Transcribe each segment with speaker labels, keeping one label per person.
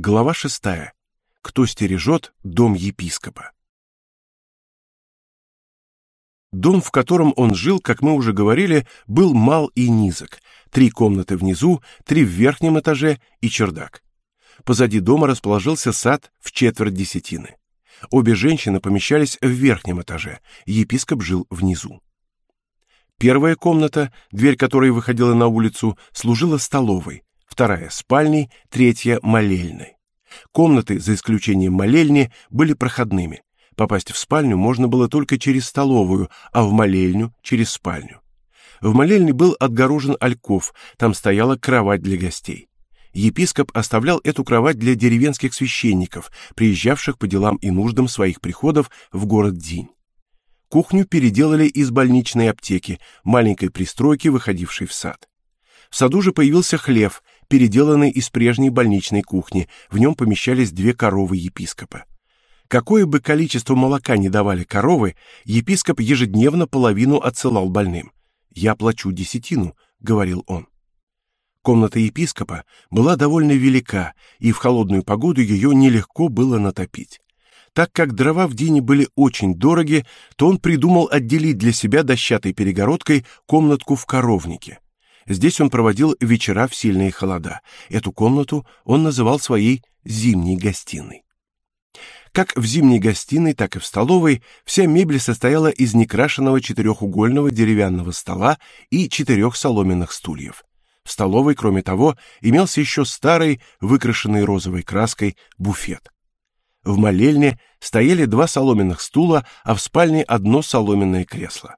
Speaker 1: Глава шестая. Кто стережет дом епископа? Дом, в котором он жил, как мы уже говорили, был мал и низок. Три комнаты внизу, три в верхнем этаже и чердак. Позади дома расположился сад в четверть десятины. Обе женщины помещались в верхнем этаже, епископ жил внизу. Первая комната, дверь которой выходила на улицу, служила столовой, вторая спальней, третья молельной. Комнаты, за исключением молельни, были проходными. Попасть в спальню можно было только через столовую, а в молельню через спальню. В молельне был отгорожен альков, там стояла кровать для гостей. Епископ оставлял эту кровать для деревенских священников, приезжавших по делам и нуждам своих приходов в город Динь. Кухню переделали из больничной аптеки, маленькой пристройки, выходившей в сад. В саду же появился хлев, переделанный из прежней больничной кухни. В нем помещались две коровы епископа. Какое бы количество молока ни давали коровы, епископ ежедневно половину отсылал больным. «Я плачу десятину», — говорил он. Комната епископа была довольно велика, и в холодную погоду ее нелегко было натопить. Так как дрова в Дине были очень дороги, то он придумал отделить для себя дощатой перегородкой комнатку в коровнике. Здесь он проводил вечера в сильные холода. Эту комнату он называл своей зимней гостиной. Как в зимней гостиной, так и в столовой вся мебель состояла из некрашенного четырехугольного деревянного стола и четырех соломенных стульев. В столовой, кроме того, имелся еще старый, выкрашенный розовой краской буфет. В молельне стояли два соломенных стула, а в спальне одно соломенное кресло.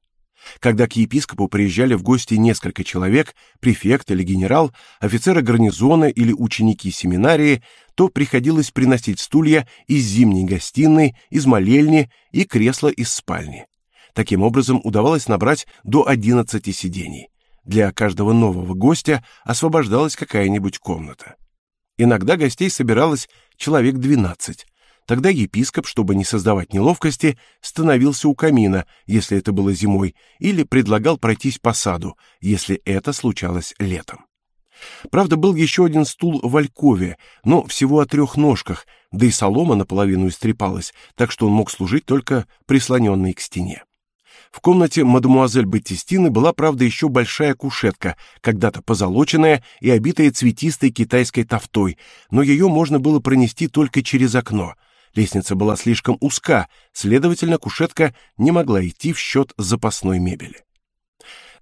Speaker 1: Когда к епископу приезжали в гости несколько человек, префект или генерал, офицеры гарнизона или ученики семинарии, то приходилось приносить стулья из зимней гостиной, из молельни и кресла из спальни. Таким образом удавалось набрать до 11 сидений. Для каждого нового гостя освобождалась какая-нибудь комната. Иногда гостей собиралось человек 12, Тогда епископ, чтобы не создавать неловкости, становился у камина, если это было зимой, или предлагал пройтись по саду, если это случалось летом. Правда, был еще один стул в алькове, но всего о трех ножках, да и солома наполовину истрепалась, так что он мог служить только прислоненный к стене. В комнате мадемуазель Баттистины была, правда, еще большая кушетка, когда-то позолоченная и обитая цветистой китайской тафтой, но ее можно было пронести только через окно — Лестница была слишком узка, следовательно, кушетка не могла идти в счет запасной мебели.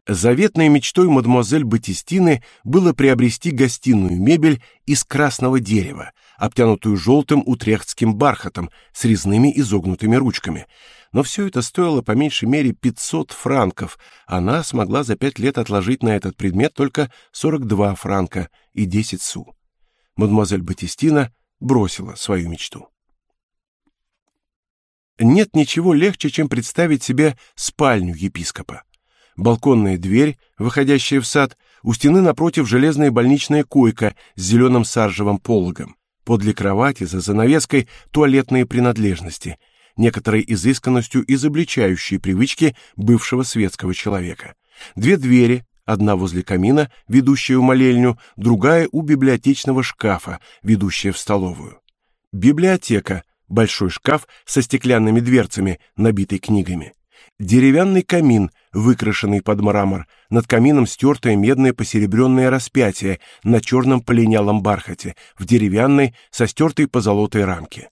Speaker 1: Заветной мечтой мадемуазель Батистины было приобрести гостиную мебель из красного дерева, обтянутую желтым утрехтским бархатом с резными изогнутыми ручками. Но все это стоило по меньшей мере 500 франков. Она смогла за пять лет отложить на этот предмет только 42 франка и 10 су. Мадемуазель Батистина бросила свою мечту. Нет ничего легче, чем представить себе спальню епископа. Балконная дверь, выходящая в сад, у стены напротив железная больничная койка с зеленым саржевым пологом. Подле кровати за занавеской туалетные принадлежности, некоторой изысканностью изобличающие привычки бывшего светского человека. Две двери, одна возле камина, ведущая в молельню, другая у библиотечного шкафа, ведущая в столовую. Библиотека, большой шкаф со стеклянными дверцами, набитый книгами, деревянный камин, выкрашенный под мрамор, над камином стертое медное посеребренное распятие на черном полинялом бархате, в деревянной со стертой позолотой рамке.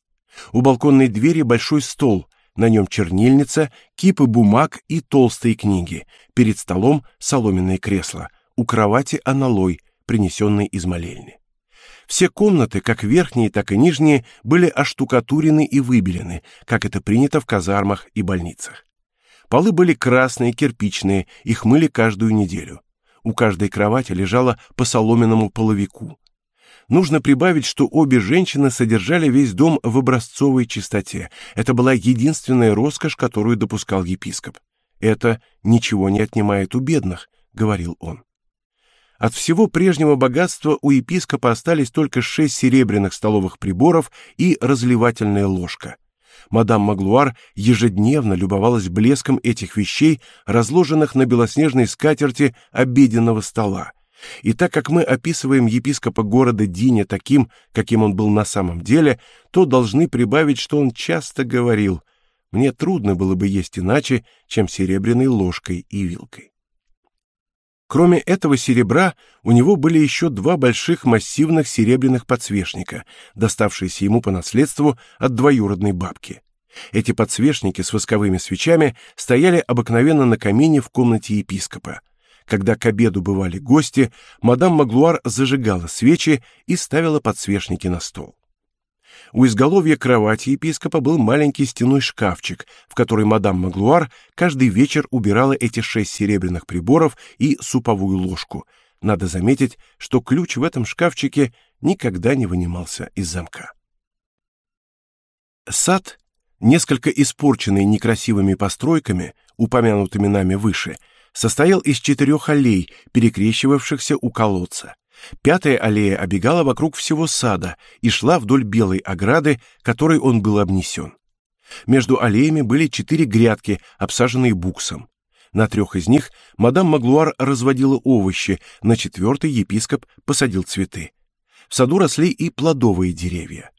Speaker 1: У балконной двери большой стол, на нем чернильница, кипы бумаг и толстые книги, перед столом соломенное кресло, у кровати аналой, принесенный из молельни. Все комнаты, как верхние, так и нижние, были оштукатурены и выбелены, как это принято в казармах и больницах. Полы были красные, кирпичные, их мыли каждую неделю. У каждой кровати лежало по соломенному половику. Нужно прибавить, что обе женщины содержали весь дом в образцовой чистоте. Это была единственная роскошь, которую допускал епископ. Это ничего не отнимает у бедных, говорил он. От всего прежнего богатства у епископа остались только шесть серебряных столовых приборов и разливательная ложка. Мадам Маглуар ежедневно любовалась блеском этих вещей, разложенных на белоснежной скатерти обеденного стола. И так как мы описываем епископа города Диня таким, каким он был на самом деле, то должны прибавить, что он часто говорил: "Мне трудно было бы есть иначе, чем серебряной ложкой и вилкой". Кроме этого серебра, у него были еще два больших массивных серебряных подсвечника, доставшиеся ему по наследству от двоюродной бабки. Эти подсвечники с восковыми свечами стояли обыкновенно на камине в комнате епископа. Когда к обеду бывали гости, мадам Маглуар зажигала свечи и ставила подсвечники на стол. У изголовья кровати епископа был маленький стеной шкафчик, в который мадам Маглуар каждый вечер убирала эти шесть серебряных приборов и суповую ложку. Надо заметить, что ключ в этом шкафчике никогда не вынимался из замка. Сад, несколько испорченный некрасивыми постройками, упомянутыми нами выше, состоял из четырех аллей, перекрещивавшихся у колодца. Пятая аллея обегала вокруг всего сада и шла вдоль белой ограды, которой он был обнесен. Между аллеями были четыре грядки, обсаженные буксом. На трех из них мадам Маглуар разводила овощи, на четвертой епископ посадил цветы. В саду росли и плодовые деревья.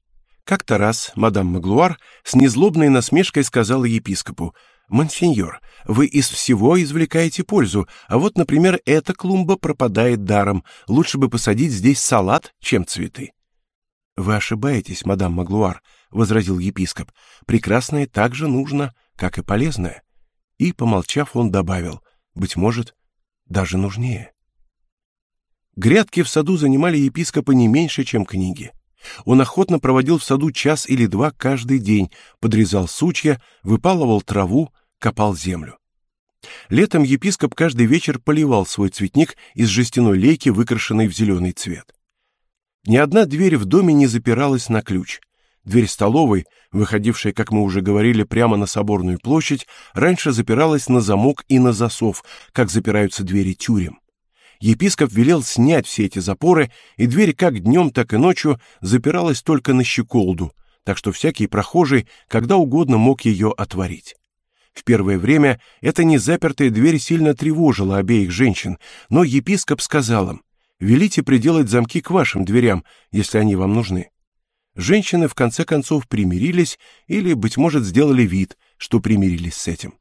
Speaker 1: Как-то раз мадам Маглуар с незлобной насмешкой сказала епископу: Монсеньор, вы из всего извлекаете пользу, а вот, например, эта клумба пропадает даром. Лучше бы посадить здесь салат, чем цветы. Вы ошибаетесь, мадам Маглуар, возразил епископ. Прекрасное так же нужно, как и полезное. И, помолчав, он добавил: быть может, даже нужнее. Грядки в саду занимали епископа не меньше, чем книги. Он охотно проводил в саду час или два каждый день, подрезал сучья, выпалывал траву, копал землю. Летом епископ каждый вечер поливал свой цветник из жестяной лейки, выкрашенной в зеленый цвет. Ни одна дверь в доме не запиралась на ключ. Дверь столовой, выходившая, как мы уже говорили, прямо на соборную площадь, раньше запиралась на замок и на засов, как запираются двери тюрем епископ велел снять все эти запоры, и дверь как днем, так и ночью запиралась только на щеколду, так что всякий прохожий когда угодно мог ее отворить. В первое время эта незапертая дверь сильно тревожила обеих женщин, но епископ сказал им: "Велите приделать замки к вашим дверям, если они вам нужны". Женщины в конце концов примирились или быть может сделали вид, что примирились с этим.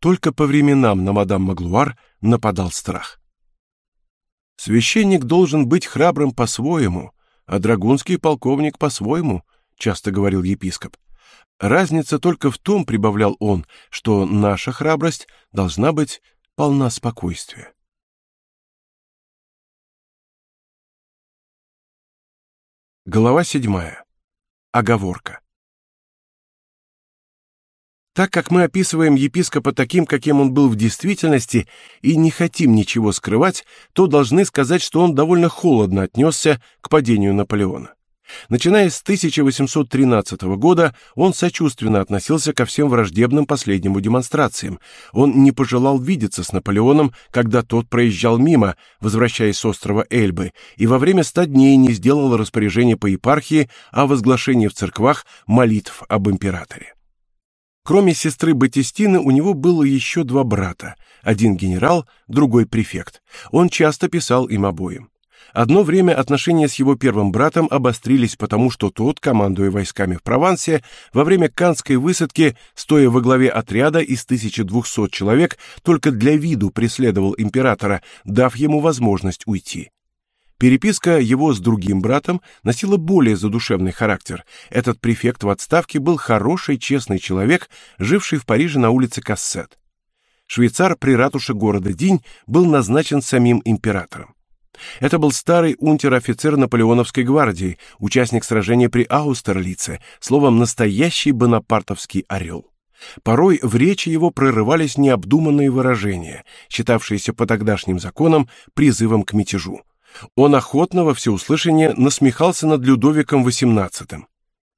Speaker 1: Только по временам на мадам Маглуар нападал страх. Священник должен быть храбрым по-своему, а драгунский полковник по-своему, часто говорил епископ. Разница только в том, прибавлял он, что наша храбрость должна быть полна спокойствия. Глава седьмая. Оговорка. Так как мы описываем епископа таким, каким он был в действительности, и не хотим ничего скрывать, то должны сказать, что он довольно холодно отнесся к падению Наполеона. Начиная с 1813 года, он сочувственно относился ко всем враждебным последнему демонстрациям. Он не пожелал видеться с Наполеоном, когда тот проезжал мимо, возвращаясь с острова Эльбы, и во время ста дней не сделал распоряжение по епархии о возглашении в церквах молитв об императоре. Кроме сестры Батистины у него было еще два брата, один генерал, другой префект. Он часто писал им обоим. Одно время отношения с его первым братом обострились потому, что тот, командуя войсками в Провансе, во время Канской высадки, стоя во главе отряда из 1200 человек, только для виду преследовал императора, дав ему возможность уйти. Переписка его с другим братом носила более задушевный характер. Этот префект в отставке был хороший, честный человек, живший в Париже на улице Кассет. Швейцар при ратуше города Динь был назначен самим императором. Это был старый унтер-офицер наполеоновской гвардии, участник сражения при Аустерлице, словом, настоящий бонапартовский орел. Порой в речи его прорывались необдуманные выражения, считавшиеся по тогдашним законам призывом к мятежу. Он охотно во всеуслышание насмехался над Людовиком XVIII.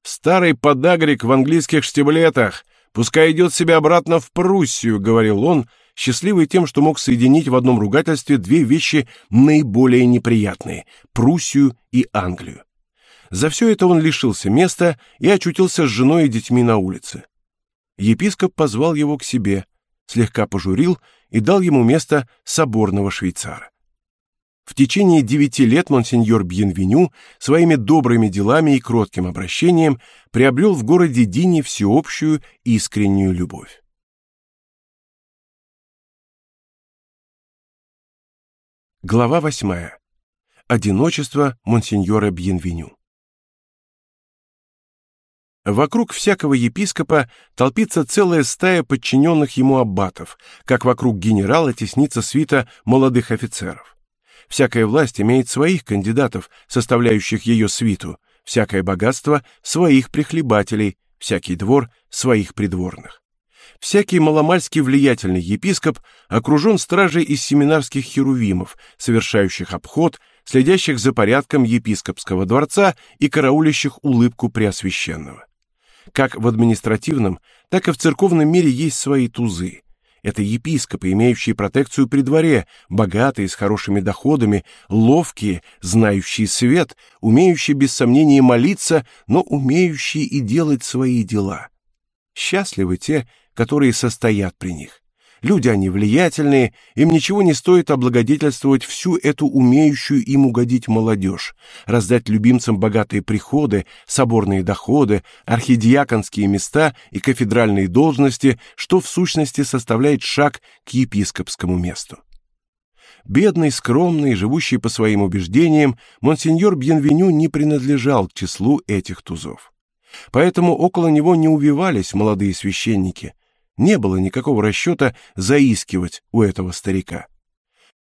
Speaker 1: «Старый подагрик в английских штиблетах! Пускай идет себе обратно в Пруссию!» — говорил он, счастливый тем, что мог соединить в одном ругательстве две вещи наиболее неприятные — Пруссию и Англию. За все это он лишился места и очутился с женой и детьми на улице. Епископ позвал его к себе, слегка пожурил и дал ему место соборного швейцара. В течение девяти лет монсеньор Бьенвеню своими добрыми делами и кротким обращением приобрел в городе Дине всеобщую искреннюю любовь. Глава восьмая. Одиночество монсеньора Бьенвеню. Вокруг всякого епископа толпится целая стая подчиненных ему аббатов, как вокруг генерала теснится свита молодых офицеров. Всякая власть имеет своих кандидатов, составляющих ее свиту, всякое богатство — своих прихлебателей, всякий двор — своих придворных. Всякий маломальски влиятельный епископ окружен стражей из семинарских херувимов, совершающих обход, следящих за порядком епископского дворца и караулящих улыбку Преосвященного. Как в административном, так и в церковном мире есть свои тузы. Это епископы, имеющие протекцию при дворе, богатые, с хорошими доходами, ловкие, знающие свет, умеющие без сомнения молиться, но умеющие и делать свои дела. Счастливы те, которые состоят при них. Люди они влиятельные, им ничего не стоит облагодетельствовать всю эту умеющую им угодить молодежь, раздать любимцам богатые приходы, соборные доходы, архидиаконские места и кафедральные должности, что в сущности составляет шаг к епископскому месту. Бедный, скромный, живущий по своим убеждениям, монсеньор Бьенвеню не принадлежал к числу этих тузов. Поэтому около него не увивались молодые священники, не было никакого расчета заискивать у этого старика.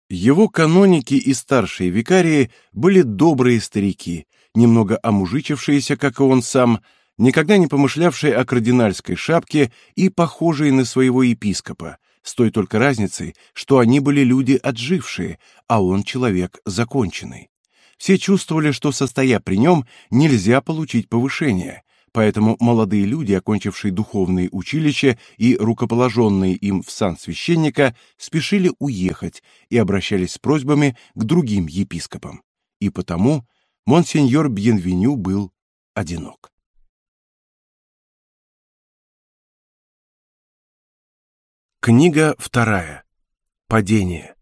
Speaker 1: Его каноники и старшие викарии были добрые старики, немного омужичившиеся, как и он сам, никогда не помышлявшие о кардинальской шапке и похожие на своего епископа, с той только разницей, что они были люди отжившие, а он человек законченный. Все чувствовали, что, состоя при нем, нельзя получить повышение, Поэтому молодые люди, окончившие духовные училища и рукоположенные им в сан священника, спешили уехать и обращались с просьбами к другим епископам. И потому монсеньор Бьенвеню был одинок. Книга вторая. Падение.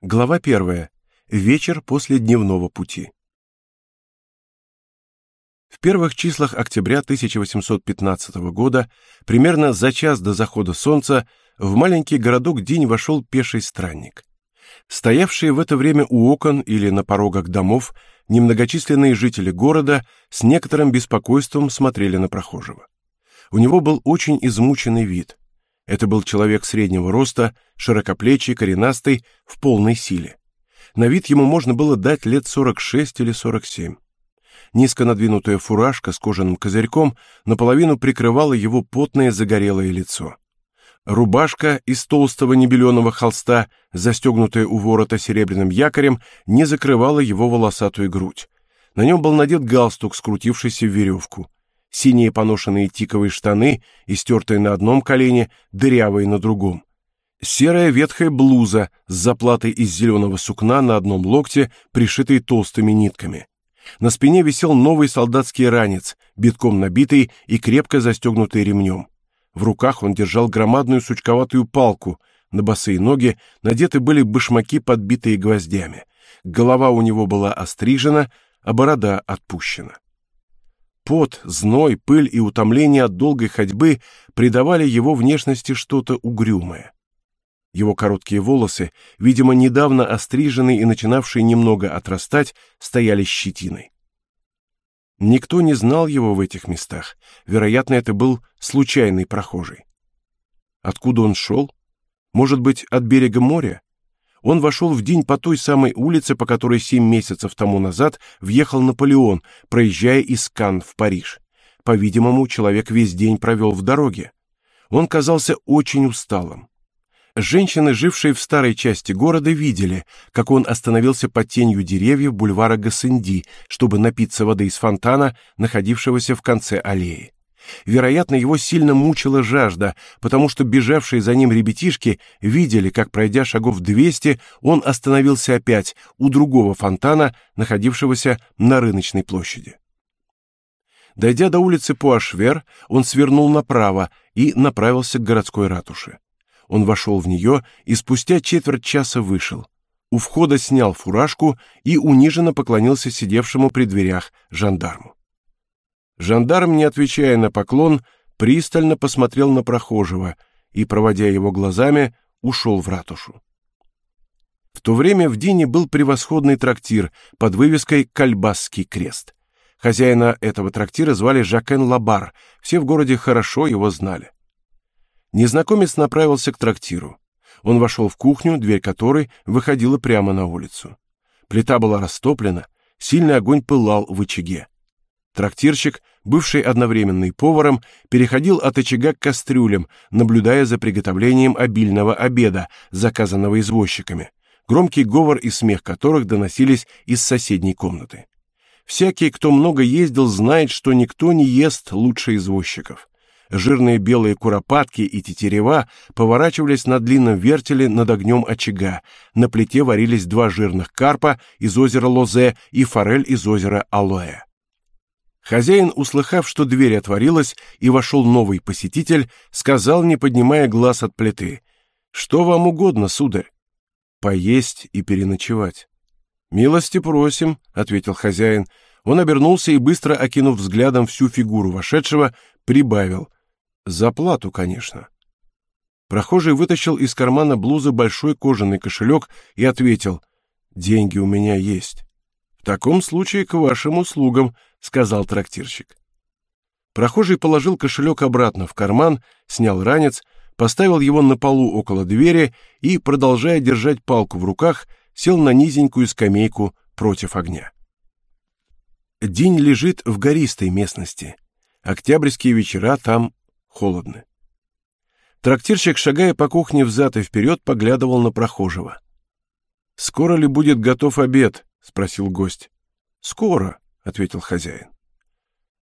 Speaker 1: Глава первая. Вечер после дневного пути. В первых числах октября 1815 года, примерно за час до захода солнца, в маленький городок День вошел пеший странник. Стоявшие в это время у окон или на порогах домов немногочисленные жители города с некоторым беспокойством смотрели на прохожего. У него был очень измученный вид. Это был человек среднего роста, широкоплечий, коренастый, в полной силе. На вид ему можно было дать лет 46 или 47. Низко надвинутая фуражка с кожаным козырьком наполовину прикрывала его потное загорелое лицо. Рубашка из толстого небеленого холста, застегнутая у ворота серебряным якорем, не закрывала его волосатую грудь. На нем был надет галстук, скрутившийся в веревку. Синие поношенные тиковые штаны, истертые на одном колене, дырявые на другом. Серая ветхая блуза с заплатой из зеленого сукна на одном локте, пришитой толстыми нитками. На спине висел новый солдатский ранец, битком набитый и крепко застегнутый ремнем. В руках он держал громадную сучковатую палку, на босые ноги надеты были башмаки, подбитые гвоздями. Голова у него была острижена, а борода отпущена. Пот, зной, пыль и утомление от долгой ходьбы придавали его внешности что-то угрюмое. Его короткие волосы, видимо, недавно остриженные и начинавшие немного отрастать, стояли щетиной. Никто не знал его в этих местах. Вероятно, это был случайный прохожий. Откуда он шел? Может быть, от берега моря? Он вошел в день по той самой улице, по которой семь месяцев тому назад въехал Наполеон, проезжая из Кан в Париж. По-видимому, человек весь день провел в дороге. Он казался очень усталым. Женщины, жившие в старой части города, видели, как он остановился под тенью деревьев бульвара Гассенди, чтобы напиться воды из фонтана, находившегося в конце аллеи. Вероятно, его сильно мучила жажда, потому что бежавшие за ним ребятишки видели, как, пройдя шагов двести, он остановился опять у другого фонтана, находившегося на рыночной площади. Дойдя до улицы Пуашвер, он свернул направо и направился к городской ратуше. Он вошел в нее и спустя четверть часа вышел. у входа снял фуражку и униженно поклонился сидевшему при дверях жандарму. Жандарм, не отвечая на поклон, пристально посмотрел на прохожего и, проводя его глазами, ушел в ратушу. В то время в Дине был превосходный трактир под вывеской «Кальбасский крест». Хозяина этого трактира звали Жакен Лабар, все в городе хорошо его знали. Незнакомец направился к трактиру. Он вошел в кухню, дверь которой выходила прямо на улицу. Плита была растоплена, сильный огонь пылал в очаге. Трактирщик, бывший одновременно и поваром, переходил от очага к кастрюлям, наблюдая за приготовлением обильного обеда, заказанного извозчиками, громкий говор и смех которых доносились из соседней комнаты. Всякий, кто много ездил, знает, что никто не ест лучше извозчиков. Жирные белые куропатки и тетерева поворачивались на длинном вертеле над огнем очага. На плите варились два жирных карпа из озера Лозе и форель из озера Алоэ. Хозяин, услыхав, что дверь отворилась и вошел новый посетитель, сказал, не поднимая глаз от плиты: "Что вам угодно, сударь? Поесть и переночевать". "Милости просим", ответил хозяин. Он обернулся и быстро окинув взглядом всю фигуру вошедшего, прибавил: за плату, конечно. Прохожий вытащил из кармана блузы большой кожаный кошелек и ответил: "Деньги у меня есть". В таком случае к вашим услугам, сказал трактирщик. Прохожий положил кошелек обратно в карман, снял ранец, поставил его на полу около двери и, продолжая держать палку в руках, сел на низенькую скамейку против огня. День лежит в гористой местности. Октябрьские вечера там холодно. Трактирщик, шагая по кухне взад и вперед, поглядывал на прохожего. «Скоро ли будет готов обед?» — спросил гость. «Скоро», — ответил хозяин.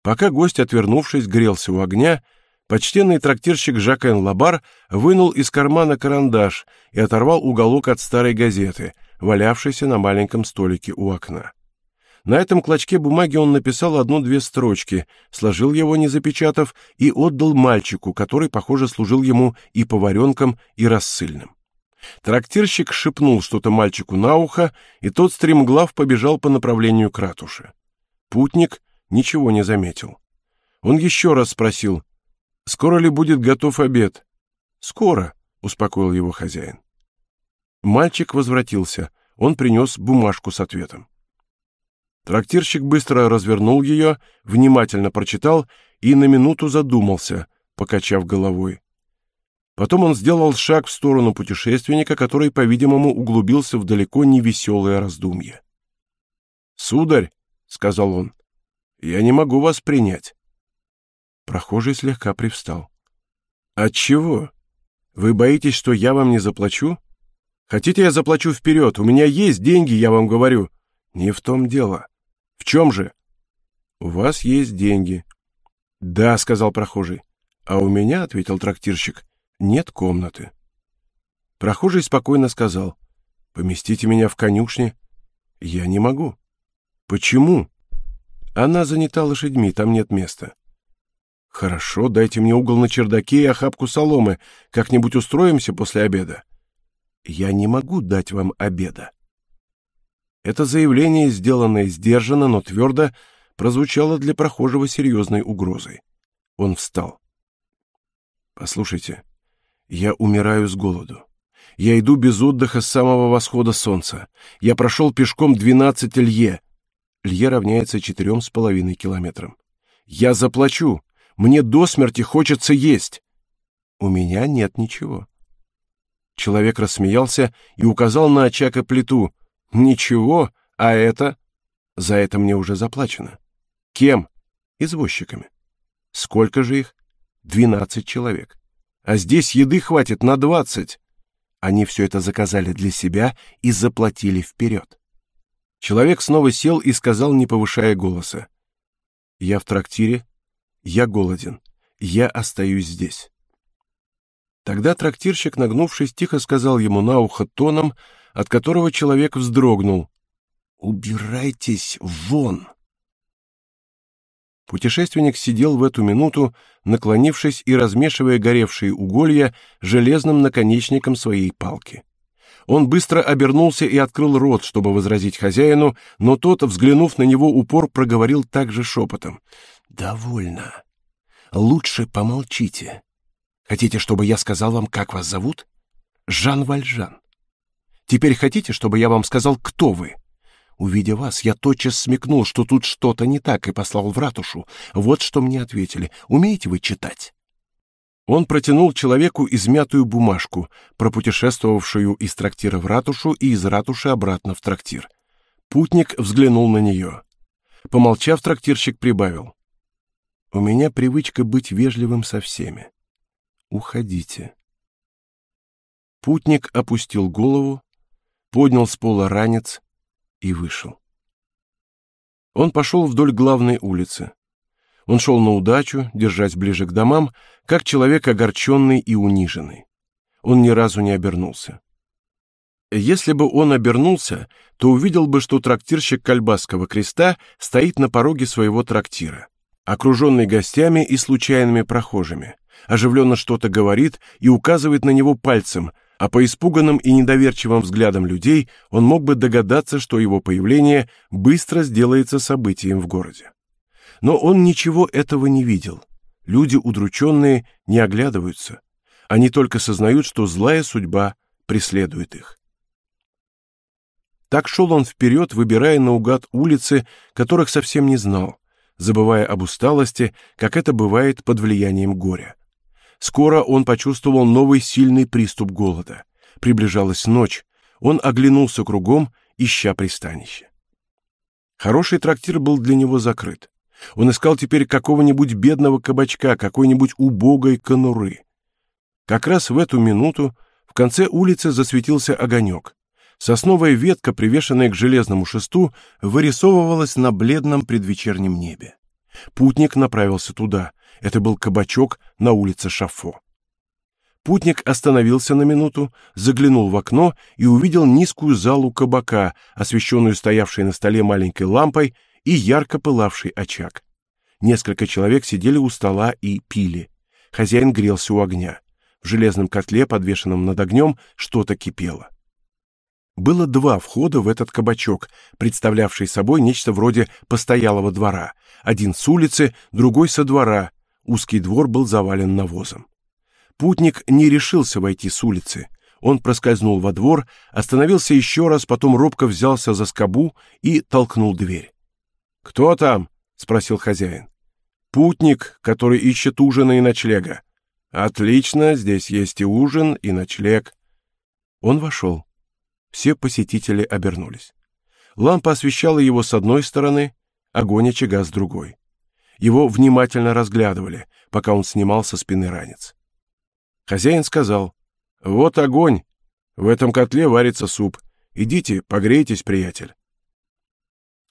Speaker 1: Пока гость, отвернувшись, грелся у огня, почтенный трактирщик Жакен Лабар вынул из кармана карандаш и оторвал уголок от старой газеты, валявшейся на маленьком столике у окна. На этом клочке бумаги он написал одну-две строчки, сложил его, не запечатав, и отдал мальчику, который, похоже, служил ему и поваренком, и рассыльным. Трактирщик шепнул что-то мальчику на ухо, и тот стремглав побежал по направлению к ратуше. Путник ничего не заметил. Он еще раз спросил, «Скоро ли будет готов обед?» «Скоро», — успокоил его хозяин. Мальчик возвратился. Он принес бумажку с ответом. Трактирщик быстро развернул ее, внимательно прочитал и на минуту задумался, покачав головой. Потом он сделал шаг в сторону путешественника, который, по-видимому, углубился в далеко не веселое раздумье. "Сударь", сказал он. "Я не могу вас принять". Прохожий слегка привстал. От чего? Вы боитесь, что я вам не заплачу? Хотите, я заплачу вперед? У меня есть деньги, я вам говорю. Не в том дело. В чем же? У вас есть деньги. Да, сказал прохожий. А у меня, ответил трактирщик, нет комнаты. Прохожий спокойно сказал: "Поместите меня в конюшне". Я не могу. Почему? Она занята лошадьми, там нет места. Хорошо, дайте мне угол на чердаке и охапку соломы. Как-нибудь устроимся после обеда. Я не могу дать вам обеда. Это заявление, сделанное сдержанно, но твердо, прозвучало для прохожего серьезной угрозой. Он встал. Послушайте, я умираю с голоду. Я иду без отдыха с самого восхода солнца. Я прошел пешком 12 лье. Лье равняется четырем с половиной километрам. Я заплачу. Мне до смерти хочется есть. У меня нет ничего. Человек рассмеялся и указал на очаг и плиту. Ничего, а это? За это мне уже заплачено. Кем? Извозчиками. Сколько же их? Двенадцать человек. А здесь еды хватит на двадцать. Они все это заказали для себя и заплатили вперед. Человек снова сел и сказал, не повышая голоса: "Я в трактире, я голоден, я остаюсь здесь". Тогда трактирщик, нагнувшись, тихо сказал ему на ухо тоном, от которого человек вздрогнул. «Убирайтесь вон!» Путешественник сидел в эту минуту, наклонившись и размешивая горевшие уголья железным наконечником своей палки. Он быстро обернулся и открыл рот, чтобы возразить хозяину, но тот, взглянув на него упор, проговорил также шепотом. «Довольно. Лучше помолчите. Хотите, чтобы я сказал вам, как вас зовут? Жан Вальжан. Теперь хотите, чтобы я вам сказал, кто вы?» Увидя вас, я тотчас смекнул, что тут что-то не так, и послал в ратушу. Вот что мне ответили. Умеете вы читать? Он протянул человеку измятую бумажку, пропутешествовавшую из трактира в ратушу и из ратуши обратно в трактир. Путник взглянул на нее. Помолчав, трактирщик прибавил: "У меня привычка быть вежливым со всеми. Уходите". Путник опустил голову, поднял с пола ранец и вышел. Он пошел вдоль главной улицы. Он шел на удачу, держась ближе к домам, как человек огорченный и униженный. Он ни разу не обернулся. Если бы он обернулся, то увидел бы, что трактирщик Кальбасского креста стоит на пороге своего трактира, окруженный гостями и случайными прохожими, оживленно что-то говорит и указывает на него пальцем, а по испуганным и недоверчивым взглядам людей он мог бы догадаться, что его появление быстро сделается событием в городе. Но он ничего этого не видел. Люди удрученные не оглядываются. Они только сознают, что злая судьба преследует их. Так шел он вперед, выбирая наугад улицы, которых совсем не знал, забывая об усталости, как это бывает под влиянием горя. Скоро он почувствовал новый сильный приступ голода. Приближалась ночь. Он оглянулся кругом, ища пристанище. Хороший трактир был для него закрыт. Он искал теперь какого-нибудь бедного кабачка, какой-нибудь убогой конуры. Как раз в эту минуту в конце улицы засветился огонек. Сосновая ветка, привешенная к железному шесту, вырисовывалась на бледном предвечернем небе. Путник направился туда. Это был кабачок на улице Шафо. Путник остановился на минуту, заглянул в окно и увидел низкую залу кабака, освещенную стоявшей на столе маленькой лампой и ярко пылавший очаг. Несколько человек сидели у стола и пили. Хозяин грелся у огня. В железном котле, подвешенном над огнем, что-то кипело. Было два входа в этот кабачок, представлявший собой нечто вроде постоялого двора. Один с улицы, другой со двора. Узкий двор был завален навозом. Путник не решился войти с улицы. Он проскользнул во двор, остановился еще раз, потом робко взялся за скобу и толкнул дверь. «Кто там?» — спросил хозяин. «Путник, который ищет ужина и ночлега». «Отлично, здесь есть и ужин, и ночлег». Он вошел. Все посетители обернулись. Лампа освещала его с одной стороны, огонь очага с другой. Его внимательно разглядывали, пока он снимал со спины ранец. Хозяин сказал, «Вот огонь, в этом котле варится суп. Идите, погрейтесь, приятель».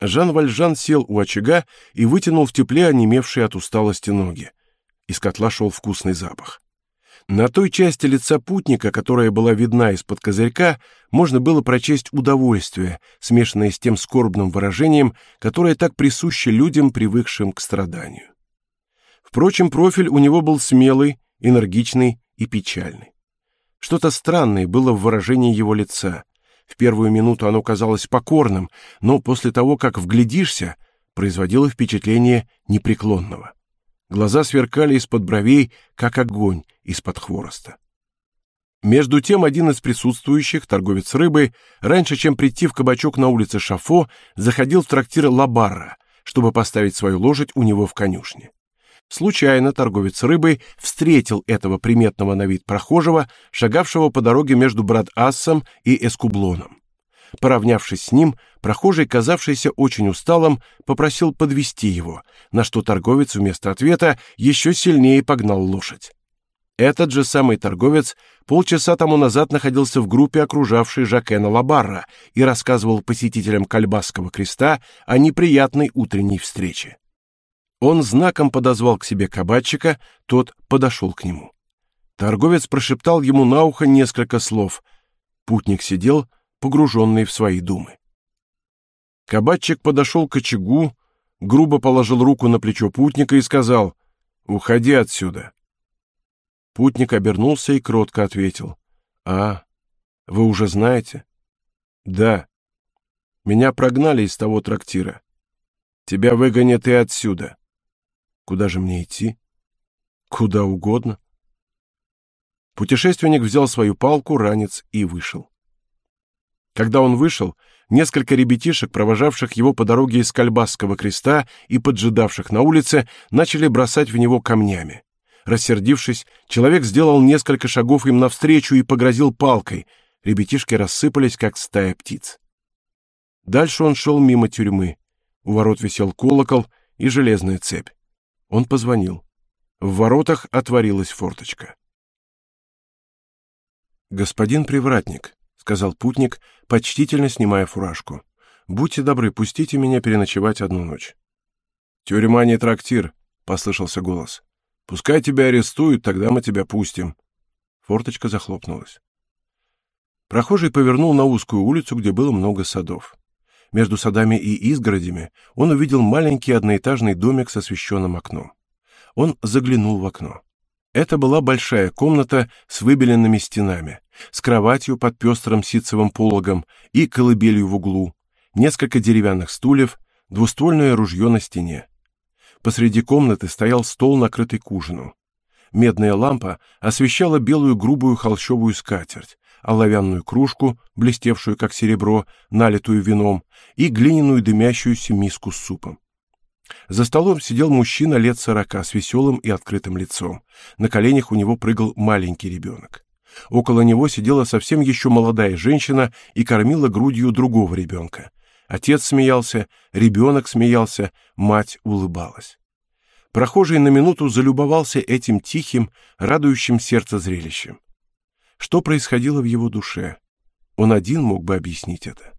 Speaker 1: Жан Вальжан сел у очага и вытянул в тепле онемевшие от усталости ноги. Из котла шел вкусный запах. На той части лица путника, которая была видна из-под козырька, можно было прочесть удовольствие, смешанное с тем скорбным выражением, которое так присуще людям, привыкшим к страданию. Впрочем, профиль у него был смелый, энергичный и печальный. Что-то странное было в выражении его лица, в первую минуту оно казалось покорным, но после того, как вглядишься, производило впечатление непреклонного. Глаза сверкали из-под бровей, как огонь из-под хвороста. Между тем один из присутствующих, торговец рыбой, раньше, чем прийти в кабачок на улице Шафо, заходил в трактир Лабарра, чтобы поставить свою лошадь у него в конюшне. Случайно торговец рыбой встретил этого приметного на вид прохожего, шагавшего по дороге между Брат-Ассом и Эскублоном. Поравнявшись с ним, прохожий, казавшийся очень усталым, попросил подвести его, на что торговец вместо ответа еще сильнее погнал лошадь. Этот же самый торговец полчаса тому назад находился в группе, окружавшей Жакена Лабарра, и рассказывал посетителям Кальбасского креста о неприятной утренней встрече. Он знаком подозвал к себе кабачика, тот подошел к нему. Торговец прошептал ему на ухо несколько слов. Путник сидел, погруженный в свои думы. Кабачик подошел к очагу, грубо положил руку на плечо путника и сказал «Уходи отсюда». Путник обернулся и кротко ответил «А, Вы уже знаете? Да. Меня прогнали из того трактира. Тебя выгонят и отсюда. Куда же мне идти? Куда угодно. Путешественник взял свою палку, ранец и вышел. Когда он вышел, несколько ребятишек, провожавших его по дороге из Кальбасского креста и поджидавших на улице, начали бросать в него камнями. Рассердившись, человек сделал несколько шагов им навстречу и погрозил палкой. Ребятишки рассыпались, как стая птиц. Дальше он шел мимо тюрьмы. У ворот висел колокол и железная цепь. Он позвонил. В воротах отворилась форточка. «Господин привратник», сказал путник, почтительно снимая фуражку. Будьте добры, пустите меня переночевать одну ночь. Тюрьма не трактир, послышался голос. Пускай тебя арестуют, тогда мы тебя пустим. Форточка захлопнулась. Прохожий повернул на узкую улицу, где было много садов. Между садами и изгородями он увидел маленький одноэтажный домик с освещенным окном. Он заглянул в окно. Это была большая комната с выбеленными стенами, с кроватью под пестрым ситцевым пологом и колыбелью в углу, несколько деревянных стульев, двуствольное ружье на стене. Посреди комнаты стоял стол, накрытый к ужину. Медная лампа освещала белую грубую холщовую скатерть, оловянную кружку, блестевшую как серебро, налитую вином, и глиняную дымящуюся миску с супом. За столом сидел мужчина лет сорока с веселым и открытым лицом. На коленях у него прыгал маленький ребенок. Около него сидела совсем еще молодая женщина и кормила грудью другого ребенка. Отец смеялся, ребенок смеялся, мать улыбалась. Прохожий на минуту залюбовался этим тихим, радующим сердце зрелищем. Что происходило в его душе? Он один мог бы объяснить это.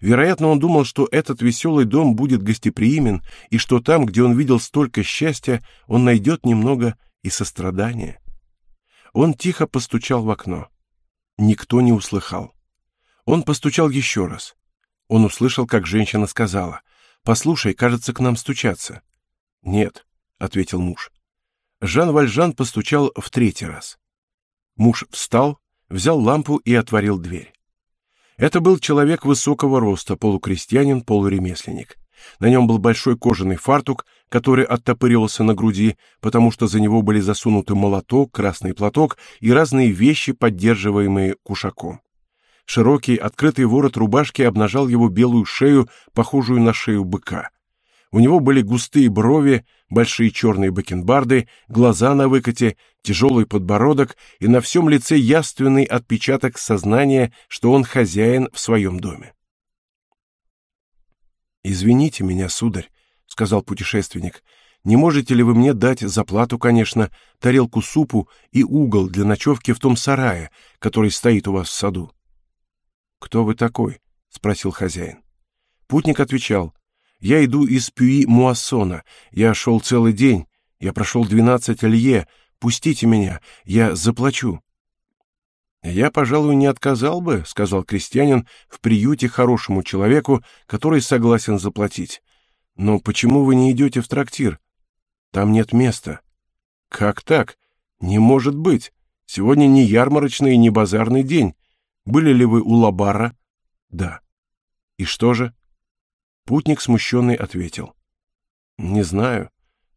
Speaker 1: Вероятно, он думал, что этот веселый дом будет гостеприимен, и что там, где он видел столько счастья, он найдет немного и сострадания. Он тихо постучал в окно. Никто не услыхал. Он постучал еще раз. Он услышал, как женщина сказала: "Послушай, кажется, к нам стучаться". "Нет", ответил муж. Жан Вальжан постучал в третий раз. Муж встал, взял лампу и отворил дверь. Это был человек высокого роста, полукрестьянин, полуремесленник. На нем был большой кожаный фартук, который оттопыривался на груди, потому что за него были засунуты молоток, красный платок и разные вещи, поддерживаемые кушаком. Широкий открытый ворот рубашки обнажал его белую шею, похожую на шею быка. У него были густые брови, большие черные бакенбарды, глаза на выкате, тяжелый подбородок и на всем лице яственный отпечаток сознания, что он хозяин в своем доме. Извините меня, сударь, сказал путешественник. Не можете ли вы мне дать за плату, конечно, тарелку супу и угол для ночевки в том сарае, который стоит у вас в саду? Кто вы такой? спросил хозяин. Путник отвечал: Я иду из Пюи-Муассона. Я шел целый день. Я прошел двенадцать лье. Пустите меня, я заплачу. Я, пожалуй, не отказал бы, сказал крестьянин в приюте хорошему человеку, который согласен заплатить. Но почему вы не идете в трактир? Там нет места. Как так? Не может быть. Сегодня не ярмарочный и не базарный день. Были ли вы у Лабара? Да. И что же? Путник смущенный ответил: Не знаю,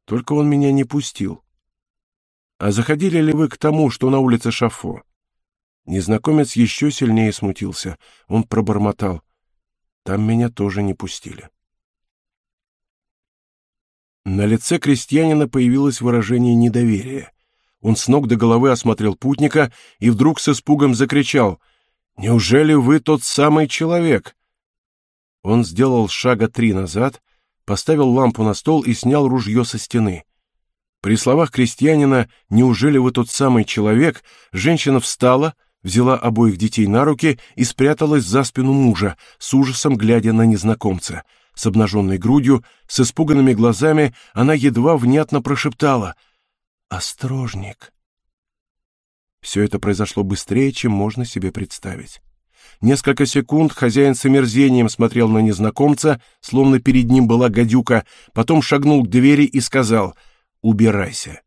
Speaker 1: только он меня не пустил. А заходили ли вы к тому, что на улице Шафо? Незнакомец еще сильнее смутился. Он пробормотал: "Там меня тоже не пустили". На лице крестьянина появилось выражение недоверия. Он с ног до головы осмотрел путника и вдруг с испугом закричал: "Неужели вы тот самый человек?" Он сделал шага три назад, поставил лампу на стол и снял ружье со стены. При словах крестьянина «Неужели вы тот самый человек?" женщина встала, взяла обоих детей на руки и спряталась за спину мужа, с ужасом глядя на незнакомца. С обнаженной грудью, с испуганными глазами, она едва внятно прошептала «Острожник». Все это произошло быстрее, чем можно себе представить. Несколько секунд хозяин с омерзением смотрел на незнакомца, словно перед ним была гадюка, потом шагнул к двери и сказал «Убирайся».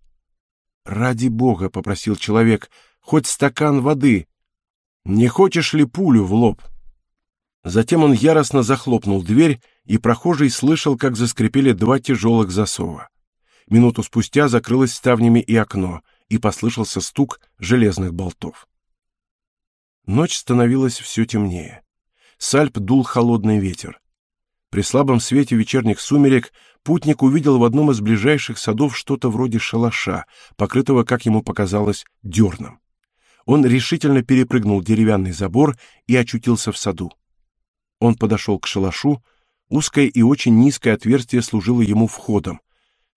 Speaker 1: «Ради бога», — попросил человек, — «хоть стакан воды». Не хочешь ли пулю в лоб? Затем он яростно захлопнул дверь, и прохожий слышал, как заскрипели два тяжелых засова. Минуту спустя закрылось ставнями и окно, и послышался стук железных болтов. Ночь становилась все темнее. Сальп дул холодный ветер. При слабом свете вечерних сумерек путник увидел в одном из ближайших садов что-то вроде шалаша, покрытого, как ему показалось, дерном. Он решительно перепрыгнул деревянный забор и очутился в саду. Он подошел к шалашу, узкое и очень низкое отверстие служило ему входом.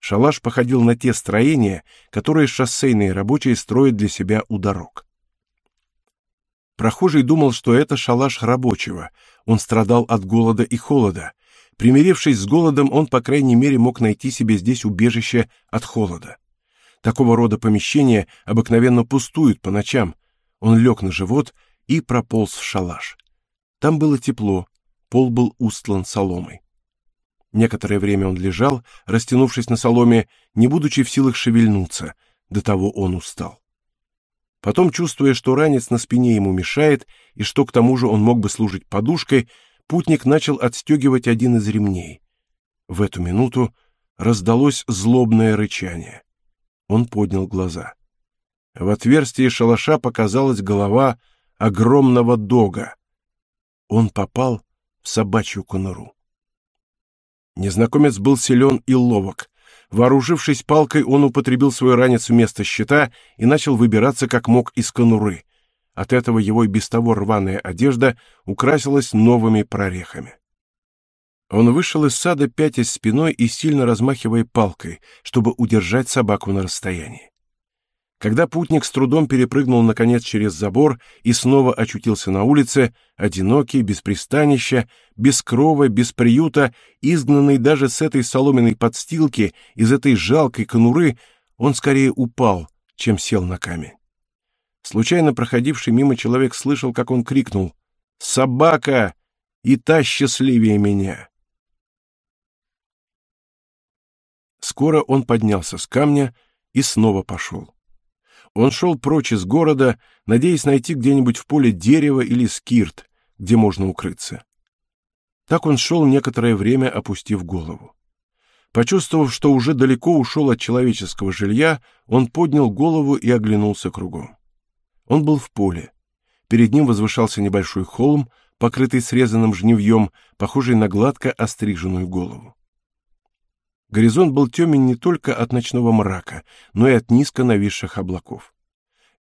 Speaker 1: Шалаш походил на те строения, которые шоссейные рабочие строят для себя у дорог. Прохожий думал, что это шалаш рабочего. Он страдал от голода и холода. Примирившись с голодом, он, по крайней мере, мог найти себе здесь убежище от холода. Такого рода помещения обыкновенно пустуют по ночам. Он лег на живот и прополз в шалаш. Там было тепло, пол был устлан соломой. Некоторое время он лежал, растянувшись на соломе, не будучи в силах шевельнуться, до того он устал. Потом, чувствуя, что ранец на спине ему мешает и что к тому же он мог бы служить подушкой, путник начал отстегивать один из ремней. В эту минуту раздалось злобное рычание. Он поднял глаза. В отверстии шалаша показалась голова огромного дога. Он попал в собачью конуру. Незнакомец был силен и ловок. Вооружившись палкой, он употребил свой ранец вместо щита и начал выбираться как мог из конуры. От этого его и без того рваная одежда украсилась новыми прорехами. Он вышел из сада, пятясь спиной и сильно размахивая палкой, чтобы удержать собаку на расстоянии. Когда путник с трудом перепрыгнул наконец через забор и снова очутился на улице, одинокий, без пристанища, без крова, без приюта, изгнанный даже с этой соломенной подстилки, из этой жалкой конуры, он скорее упал, чем сел на камень. Случайно проходивший мимо человек слышал, как он крикнул «Собака! И та счастливее меня!» Скоро он поднялся с камня и снова пошел. Он шел прочь из города, надеясь найти где-нибудь в поле дерево или скирт, где можно укрыться. Так он шел некоторое время, опустив голову. Почувствовав, что уже далеко ушел от человеческого жилья, он поднял голову и оглянулся кругом. Он был в поле. Перед ним возвышался небольшой холм, покрытый срезанным жнивьем, похожий на гладко остриженную голову. Горизонт был темен не только от ночного мрака, но и от низко нависших облаков.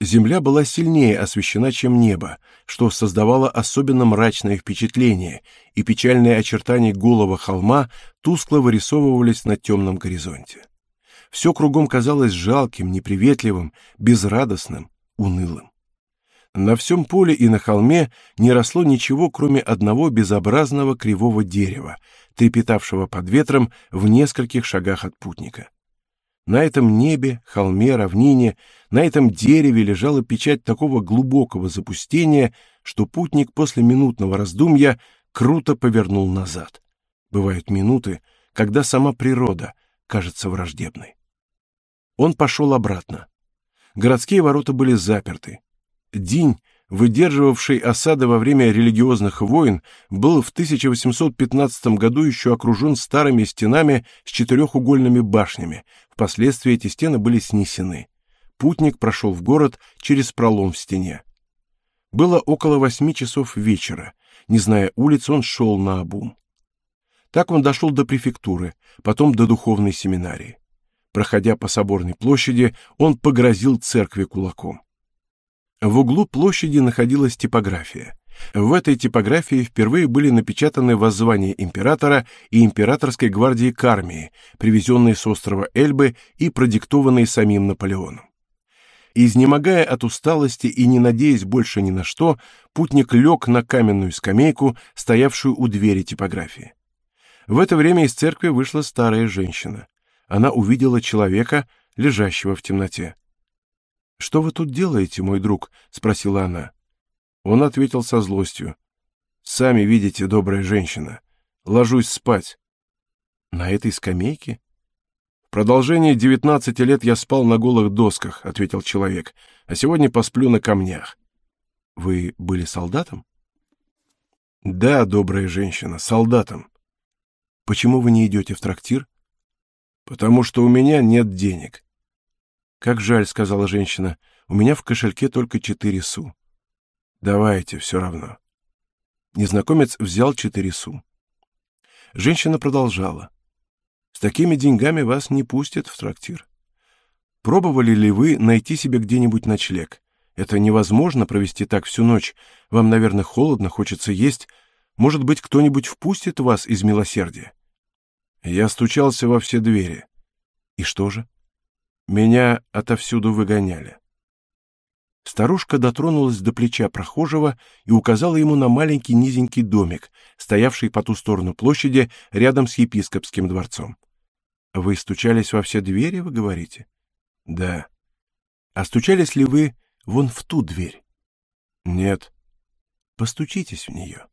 Speaker 1: Земля была сильнее освещена, чем небо, что создавало особенно мрачное впечатление, и печальные очертания голого холма тускло вырисовывались на темном горизонте. Все кругом казалось жалким, неприветливым, безрадостным, унылым. На всем поле и на холме не росло ничего, кроме одного безобразного кривого дерева, трепетавшего под ветром в нескольких шагах от путника. На этом небе, холме, равнине, на этом дереве лежала печать такого глубокого запустения, что путник после минутного раздумья круто повернул назад. Бывают минуты, когда сама природа кажется враждебной. Он пошел обратно. Городские ворота были заперты. День выдерживавший осады во время религиозных войн, был в 1815 году еще окружен старыми стенами с четырехугольными башнями. Впоследствии эти стены были снесены. Путник прошел в город через пролом в стене. Было около восьми часов вечера. Не зная улиц, он шел на обум. Так он дошел до префектуры, потом до духовной семинарии. Проходя по соборной площади, он погрозил церкви кулаком. В углу площади находилась типография. В этой типографии впервые были напечатаны воззвания императора и императорской гвардии к армии, привезенные с острова Эльбы и продиктованные самим Наполеоном. Изнемогая от усталости и не надеясь больше ни на что, путник лег на каменную скамейку, стоявшую у двери типографии. В это время из церкви вышла старая женщина. Она увидела человека, лежащего в темноте. Что вы тут делаете, мой друг? спросила она. Он ответил со злостью: Сами видите, добрая женщина. Ложусь спать. На этой скамейке? В продолжение девятнадцати лет я спал на голых досках, ответил человек. А сегодня посплю на камнях. Вы были солдатом? Да, добрая женщина, солдатом. Почему вы не идете в трактир? Потому что у меня нет денег. Как жаль, сказала женщина. У меня в кошельке только четыре су. Давайте, все равно. Незнакомец взял четыре су. Женщина продолжала: С такими деньгами вас не пустят в трактир. Пробовали ли вы найти себе где-нибудь ночлег? Это невозможно провести так всю ночь. Вам, наверное, холодно, хочется есть. Может быть, кто-нибудь впустит вас из милосердия? Я стучался во все двери. И что же? Меня отовсюду выгоняли. Старушка дотронулась до плеча прохожего и указала ему на маленький низенький домик, стоявший по ту сторону площади, рядом с епископским дворцом. Вы стучались во все двери, вы говорите? Да. А стучались ли вы вон в ту дверь? Нет. Постучитесь в нее.